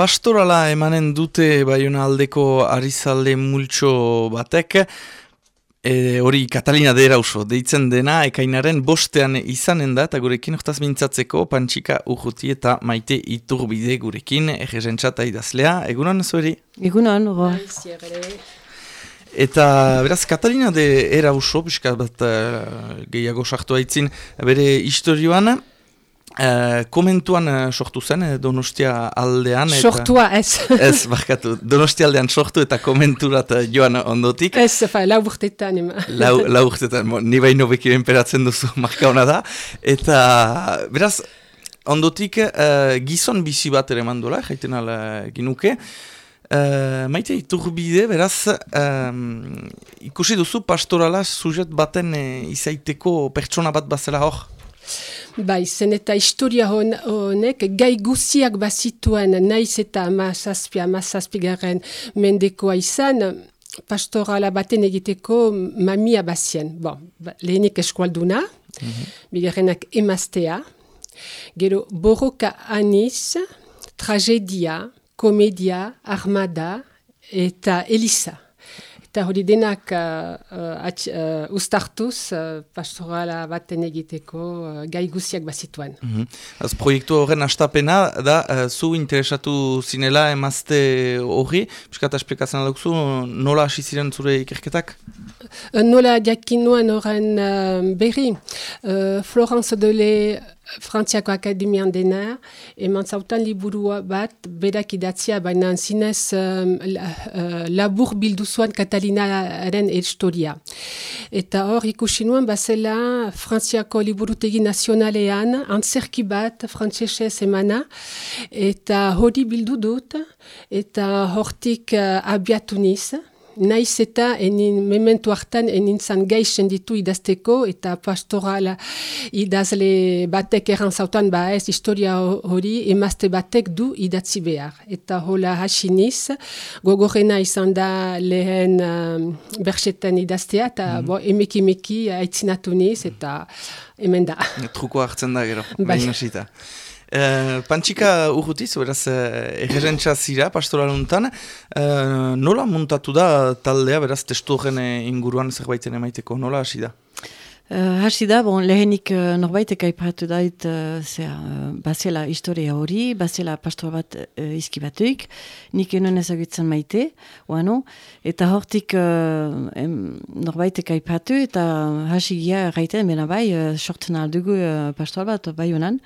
Pastorala emanen dute baiona aldeko arizalde multxo batek, E, hori Katalina de Erauso, deitzen dena, ekainaren bostean izanen da, eta gurekin hortaz mintzatzeko, pantxika urruti eta maite iturbide gurekin, egezentzata idazlea, egunon zueri? Egunon, oro. Eta, beraz, Katalina de Erauso, biskat bat uh, gehiago sartu haitzin, bere historioan, Uh, komentuan uh, sortu zen, uh, Donostia aldean. Eta... Sortua, ez. ez, bakatu. Donostia aldean sortu eta komenturat uh, joan ondotik. Ez, fa, lau urtetan. lau, lau urtetan, ni baino bekiren peratzen duzu marka hona da. Eta, beraz, ondotik uh, gizon bizi bat ere mandola, jaiten ala ginuke. Uh, maite iturbide, beraz, um, ikusi duzu pastorala sujet baten uh, izaiteko pertsona bat bazela hor? Bai, zen eta historia honek gai guziak bazituen naiz eta amazazpi, amazazpi garen mendekoa izan, pastorala baten egiteko mamia bazien. Bon, ba, lehenik eskualduna, mm -hmm. bigarrenak emaztea, gero borroka aniz, tragedia, komedia, armada eta elisa. Eta hori denak uh, uh, ustartuz uh, pastorala baten egiteko uh, gai guziak bazituen. Mm -hmm. Az proiektu horren astapena da uh, zu interesatu zinela emazte hori, piskat esplikatzen adukzu, nola hasi ziren zure ikerketak? nola jakinuan horren uh, berri. Uh, Florence Dele Frantziako Akademian dena, eman zautan liburua bat, berak idatzia, baina zinez um, uh, labur bildu zuan Katalinaren historia. Eta hor ikusi nuen, bazela Frantziako liburutegi nazionalean, antzerki bat, frantzesez emana, eta hori bildu dut, eta hortik uh, abiatu niz, naiz eta enin mementu hartan enintzan gaixen ditu idazteko eta pastorala idazle batek erran zautan ba ez historia hori emazte batek du idatzi behar. Eta hola hasiniz, gogorrena izan da lehen um, berxetan idaztea eta mm -hmm. emeki emeki aitzinatu niz eta hemen da. Truko hartzen da gero, bai. Uh, Pantxika urrutiz, beraz, uh, zira pastoraluntan, uh, nola muntatu da taldea, beraz, testu horren inguruan zerbaiten emaiteko, nola hasi da? Uh, hasi da, bon, lehenik uh, norbaitek aipatu dait, uh, zera, uh, bazela historia hori, bazela pastora bat uh, izki nik enon ezagutzen maite, oano, eta hortik uh, em, norbaitek aipatu, eta hasi gira gaiten, bena bai, uh, sortzen aldugu uh, pastora bat, bai honan,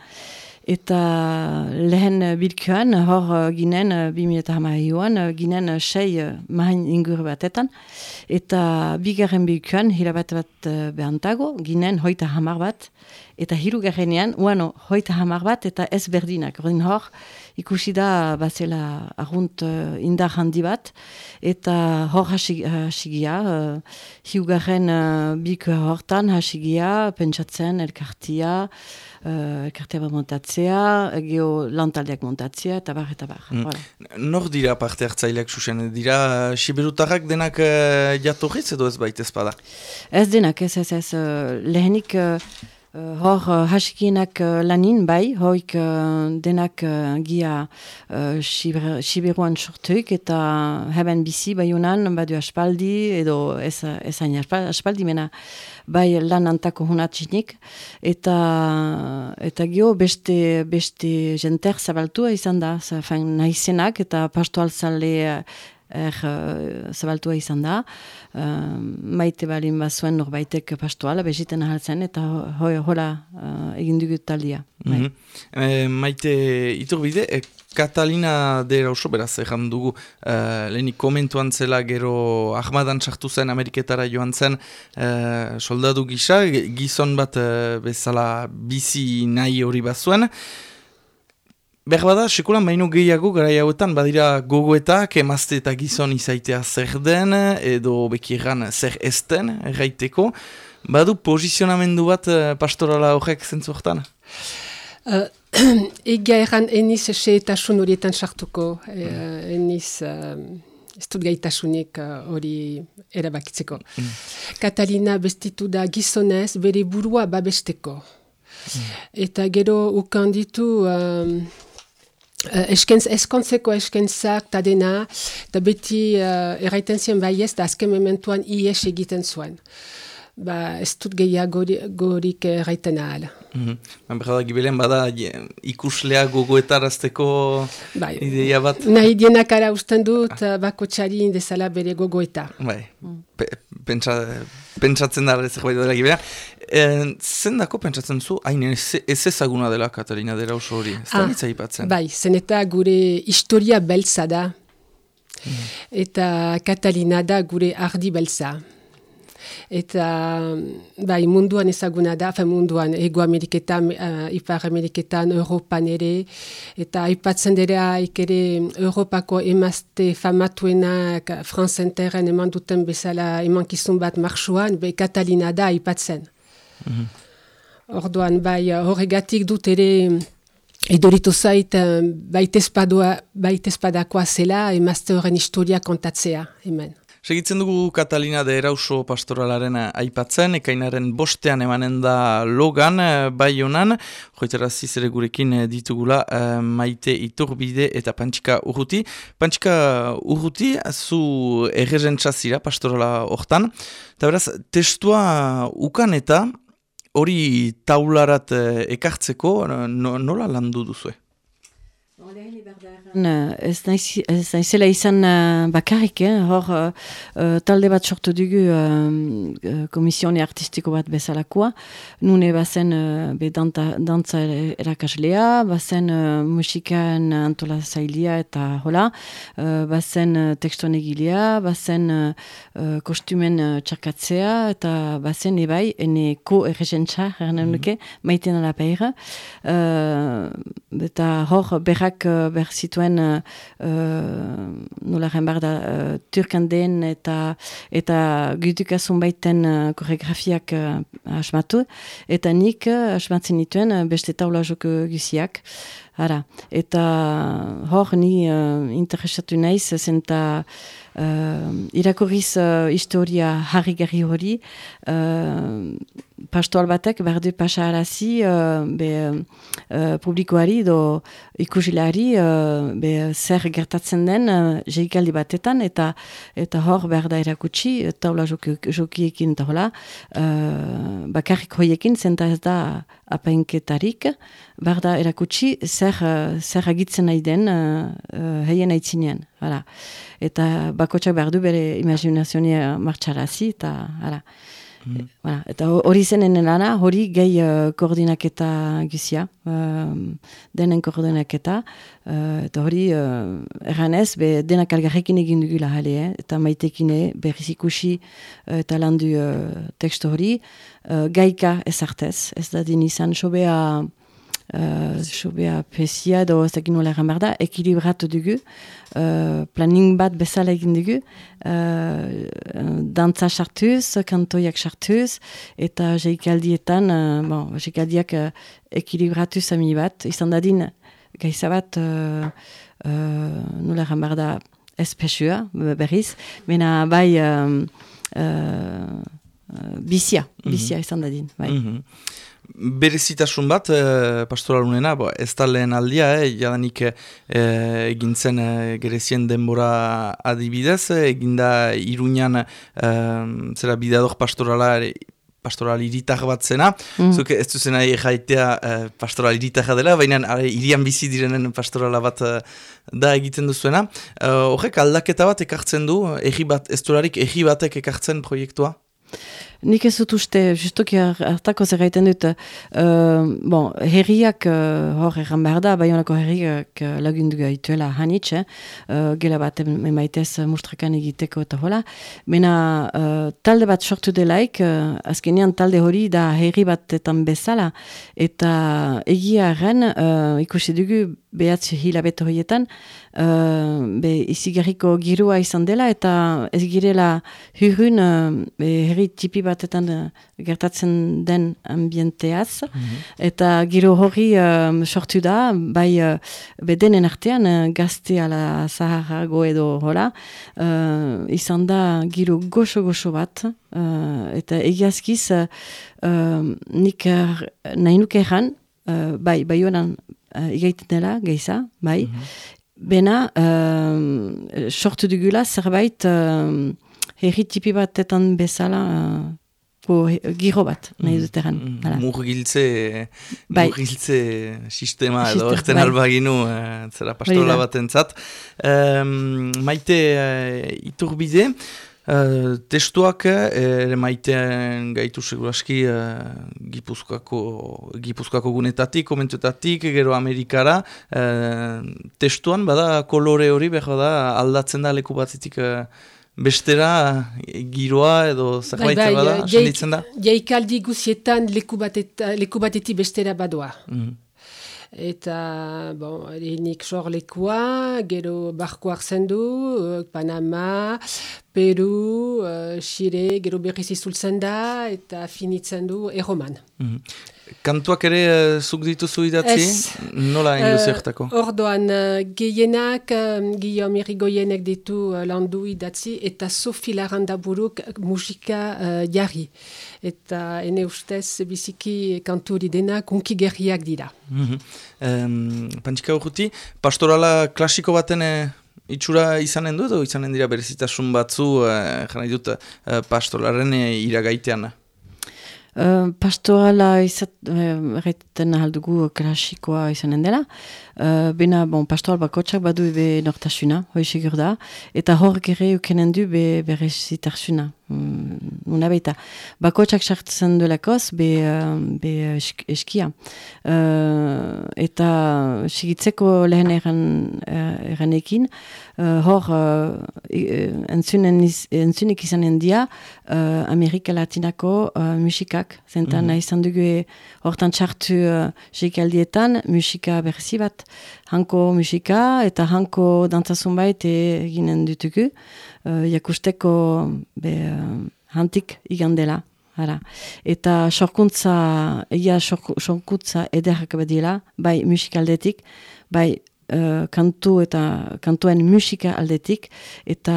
Eta lehen bilkuan, hor uh, ginen, uh, bimi eta hama joan, uh, ginen sei mahain ingur batetan. Eta bigarren bilkuan, hilabat bat behantago, ginen hoita hamar bat. Eta hiru garrenean, uano, hoita hamar bat eta ez berdinak. Ordin hor, ikusi da bazela argunt uh, indar handi bat. Eta hor hasigia, uh, hiugarren uh, bilkua hortan hasigia, pentsatzen, elkartia, uh, kartea bat montatzea, geho lantaldeak montatzea, eta bar, eta bar. Mm. Nor dira parte hartzaileak susen? Dira siberutarrak denak uh, jatorriz edo ez baita ezpada? Ez denak, ez ez ez. Uh, lehenik... Uh, hor uh, hasikienak uh, lanin bai, hoik denak gia uh, siberuan sortuik eta heben bizi bai honan, badu aspaldi edo ez, ez aspaldi mena bai lan antako hunatxinik. Eta eta gio beste beste jenter zabaltua izan da, zafen nahizenak eta pastoalzale er uh, zabaltua izan da. Uh, maite balin bazuen norbaitek pastoala, beziten ahaltzen, eta hoi hola uh, egin dugu talia. Mm -hmm. e, maite iturbide, e, Katalina de oso beraz egin dugu uh, lehenik komentuan zela gero Ahmadan sartu zen Ameriketara joan zen uh, soldadu gisa, gizon bat uh, bezala bizi nahi hori bazuen. Behar bada, sekulan baino gehiago gara hauetan, badira gogoetak, emazte eta gizon izaitea zer den, edo bekirran zer esten, erraiteko. Badu posizionamendu bat uh, pastorala horrek zentzu horretan? Uh, Egia erran eniz ese eta sun horietan sartuko, uh, eniz... Uh, ez dut gaitasunik hori uh, erabakitzeko. Mm. Katalina bestitu da gizonez bere burua babesteko. Mm. Eta gero ukan ditu Uh, eskentz, eskontzeko eskentzak eta dena, eta beti uh, erraiten zien bai ez, da azken mementuan ies egiten zuen. Ba, ez dut gehiago gorik erraiten ahal. Mm -hmm. Gibelen bada ikuslea gogoetarazteko bai. ideia bat? Nahi dienak ara usten dut ah. bako txari indezala bere gogoeta. Bai, mm. pentsa, pentsatzen da ez bai dela Gibelen. E, zen dako pentsatzen zu, hain ez, ezaguna dela Katarina dela oso hori, ez da ah, ipatzen? Bai, zen eta gure historia beltza da. Mm. Eta Katalina da gure ardi beltza eta bai, munduan ezaguna da, fe munduan, ego Ameriketan, uh, Ipar Ameriketan, Europan ere, eta aipatzen dira ikere Europako emazte famatuenak franzenterren eman duten bezala eman kizun bat marxuan, be Katalina da aipatzen. Mm Orduan, bai, horregatik dut ere Edoritu zait, baitezpadakoa zela, emazte horren historia kontatzea, hemen. Segitzen dugu Katalina de Erauso pastoralaren aipatzen, ekainaren bostean emanen da logan, eh, bai honan, joitara zizere gurekin eh, ditugula eh, maite iturbide eta pantxika urruti. Pantxika urruti, zu errezen txazira pastorala hortan, eta beraz, testua ukan eta hori taularat ekartzeko nola landu duzue? Ez naizela izan uh, bakarrik, eh? hor uh, talde bat sortu dugu uh, komisione artistiko bat bezalakoa. Nune bazen uh, be danta, dantza erakaslea, bazen uh, musikan antola zailia eta hola, uh, bazen uh, tekstuan egilea, bazen uh, kostumen uh, txarkatzea, eta bazen ebai, ene ko errezentza, erren mm -hmm. maiten alapeira. Uh, eta hor berrak uh, ber zituen uh, nola behar da uh, turkan den eta eta gutukazun baiten uh, koreografiak uh, asmatu. Eta nik uh, asmatzen dituen uh, beste taula joko guziak Ara. eta hor ni uh, interesatu naiz zen eta uh, irakurriz uh, historia harri hori uh, pastoal batek berdu pasa arazi uh, be, uh, publikoari do ikusilari uh, be, zer gertatzen den uh, jeikaldi batetan eta eta hor berda erakutsi taula jokiekin eta hola uh, bakarrik hoiekin zenta ez da apainketarik berda erakutsi zer, uh, zer agitzen nahi den uh, heien aitzinean eta bakotsak berdu bere imaginazionia martxarazi eta hala Mm. eta hori zenen lana, hori gehi uh, koordinaketa gizia, uh, denen koordinaketa, uh, eta hori uh, erranez, be denak algarrekin egin dugula jale, eh? eta maitekine berriz ikusi uh, eta landu uh, teksto hori, uh, gaika ezartez, ez da din izan sobea uh, sobea pesia edo ez dakit nola erran da, ekilibratu dugu, uh, planning bat bezala egin dugu, uh, dantza sartuz, kantoiak sartuz, eta jeikaldietan, uh, bon, jeikaldiak uh, ekilibratu zami bat, izan dadin gaizabat uh, uh, nola erran behar da espesua, berriz, mena bai um, uh, bizia, bizia mm -hmm. izan dadin, bai. Mm berezitasun bat, e, pastoralunena, bo, ez da lehen aldia, eh, jadanik e, egintzen e, gerezien denbora adibidez, eginda iruñan e, zera bidadok pastorala pastoral iritak bat zena, mm. zuke ez duzena jaitea e, pastoral iritak dela, baina irian bizi direnen pastorala bat da egiten duzuena. Horrek aldaketa bat ekartzen du, egi bat, ez egi batek ekartzen proiektua? Nik ez dut uste, justoki hartako zerraiten dut, uh, bon, herriak uh, hor erran behar da, baionako herriak uh, lagundu gaituela hanitz, eh? uh, gela bat emaitez mustrakan egiteko eta hola. Mena uh, talde bat sortu delaik, uh, azkenean talde hori da herri batetan bezala, eta egia erren uh, ikusi dugu behatzi hilabete horietan, uh, be izigarriko girua izan dela, eta ez girela hurun uh, herri tipi bat batetan uh, gertatzen den ambienteaz, mhm. eta giro hori um, sortu da, bai uh, bedenen artean uh, gazte ala zaharago edo hola, uh, izan da giro goxo-goxo bat, uh, eta egiazkiz uh, uh, nik uh, nahi nuke erran, uh, bai, bai honan uh, dela, geiza, bai. Mm Bena, uh, sortu dugula zerbait uh, herri tipi batetan bezala po, giro bat, nahi dut egan. Mm, murgiltze, bai. murgiltze sistema edo erten bai. albaginu uh, zera pastola bat entzat. Um, maite uh, iturbide, Uh, testuak ere maitean gaitu seguraski uh, gipuzkoako, gipuzkoako gunetatik, komentuetatik, gero Amerikara. Uh, testuan bada kolore hori behar da aldatzen da leku batzitik uh, bestera giroa edo zerbait bai, bai, bada, senditzen da? Jaikaldi guzietan leku, leku batetik bestera badoa. Mm eta bon, lehenik sorlekoa, gero barko hartzen du, uh, Panama, Peru, uh, Chile, gero berriz izultzen da, eta finitzen du erroman. Mm Kantuak ere uh, zuk dituzu idatzi? Nola induzertako? Uh, ordoan, uh, gehienak, um, Guillaume Irigoyenek ditu uh, landu idatzi, eta Sofi Larandaburuk musika uh, jarri. Eta ene ustez biziki kanturi dena kunki gerriak dira. Mm -hmm. um, Pantzika urruti, pastorala klasiko baten eh, itxura izanen du edo izanen dira berezitasun batzu, eh, jana dut, eh, pastoraren eh, iragaitean? Uh, pastorala erretzen uh, aldugu klasikoa izanen dela. Uh, bena, bon, pastoral bakotxak badu be nortasuna, hoi segur da. Eta hor gere ukenen du be berezitarsuna. Mm, una baita. Bakotxak sartzen duelakoz be, uh, be eskia. Uh, eta sigitzeko lehen eran, eranekin, uh, hor uh, entzunek izanen dia uh, Amerika Latinako uh, musikak. Zenta mm -hmm. izan dugu hortan txartu uh, jeikaldietan musika berzi bat. Hanko musika eta hanko dantzazun bait eginen dutugu. Uh, jakusteko be, uh, hantik igandela. Hala. Eta sorkuntza, egia sorkuntza ederrak badila, bai musikaldetik, bai uh, kantu eta kantuen musika aldetik eta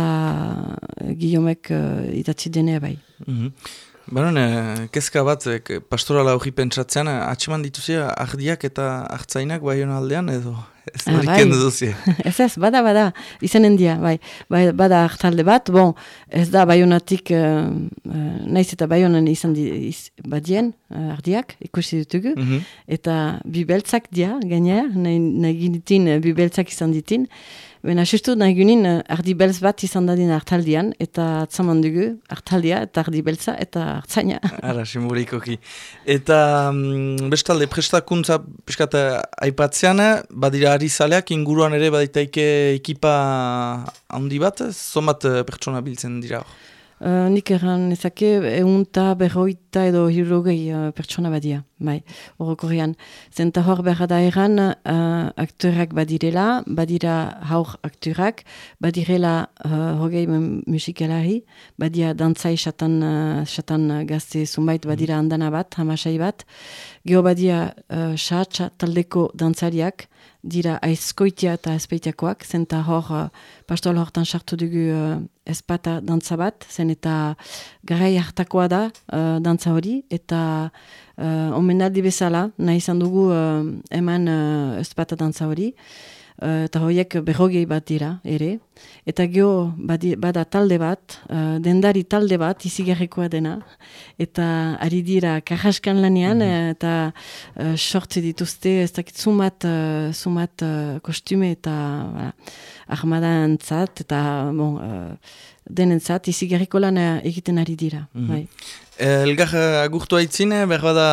Guillaumek uh, idatzi denea bai. Mm -hmm. Baron, eh, kezka bat, pastorala hori pentsatzean, atseman dituzia ardiak eta hartzainak bai aldean edo Ez ah, bai. ez ez, bada, bada, izanen dia, bai. bai bada hartalde bat, bon, ez da baionatik, uh, uh, naiz eta baionan izan di, iz, badien, uh, ardiak, ikusi dutugu, mm -hmm. eta bibeltzak dia, gainera, nahi, nahi ginitin, bibeltzak izan ditin, Baina, sustu nahi gunin, eh, ardi belz bat izan dadin hartaldian, eta atzaman dugu, hartaldia, eta ardi beltza, eta hartzaina. Ara, simbolikoki. Eta um, bestalde, prestakuntza, peskata, aipatzean, badira ari zaleak, inguruan ere baditaike ekipa handi bat, zomat eh, pertsona biltzen dira hor? Uh, nik erran ezake eunta berroita edo hirurogei uh, pertsona badia, bai, horrokorrian. Zenta hor behar da erran uh, aktorak badirela, badira haur aktorak, badirela uh, hogei musikalari, badia dantzai xatan, uh, gazte zumbait badira andana bat, hamasai bat, geho badia uh, taldeko dantzariak, dira aizkoitia eta ezpeitiakoak, zenta hor, uh, pastoal hortan sartu dugu uh, ezpata dantza bat, zen eta garai hartakoa da uh, dantza hori, eta uh, omenaldi bezala, nahi izan dugu uh, eman uh, ezpata dantza hori, uh, eta horiek berrogei bat dira, ere. Eta geho bada talde bat, uh, dendari talde bat, izigarrikoa dena, eta ari dira kajaskan lanean, mm eta uh, sortze dituzte, ez dakit zumat, uh, zumat uh, kostume eta uh, armadan zat, eta bon, uh, denen zat, izigarriko lan egiten ari dira. Mm bai. Elgar agurtu haitzin, behar da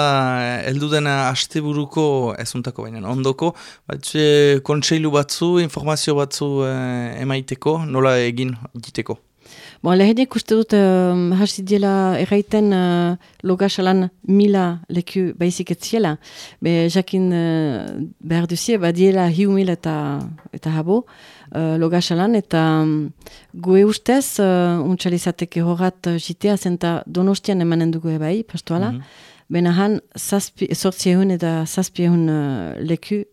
eldu dena asteburuko ezuntako baina ondoko, batxe kontseilu batzu, informazio batzu eh, emaiteko, nola egin egiteko? Bon, lehenek uste dut um, hasi diela erraiten uh, logasalan mila leku baizik etziela. Be, jakin uh, behar duzie, badiela hiu mila eta, eta habo uh, logasalan, eta um, gue ustez, uh, untxalizateke horrat uh, jitea zenta donostian emanen dugu ebai, pastoala. Mm -hmm. Benahan, sortziehun eta zazpiehun uh, leku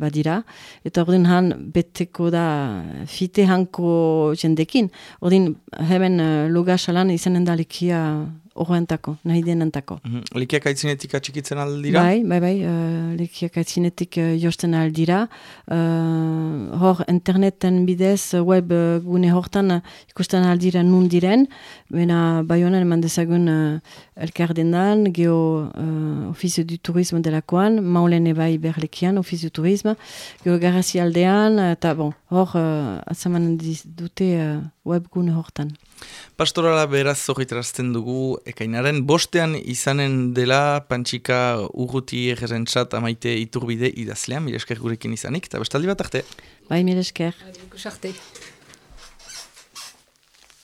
badira. Eta ordin han beteko da fite hanko jendekin. Ordin hemen uh, loga salan izanen da lekia horrentako, nahi denantako. Mm -hmm. Likiak aitzinetik atxikitzen aldira? Bai, bai, bai, uh, likiak aitzinetik uh, josten aldira. Uh, hor, interneten bidez, web uh, gune hortan uh, ikusten aldira nun diren, bena bai honen eman dezagun uh, elkar dendan, geho uh, ofizio du turismo delakoan, maulen ebai berlekian, ofizio turismo, geho garrazi aldean, eta bon, hor, uh, atzaman dute uh, web gune hortan. Pastorala beraz zorritrazten dugu ekainaren bostean izanen dela pantxika urruti egeren txat amaite iturbide idazlean, mire esker gurekin izanik, eta bestaldi bat arte. Bai, mire esker. Bai,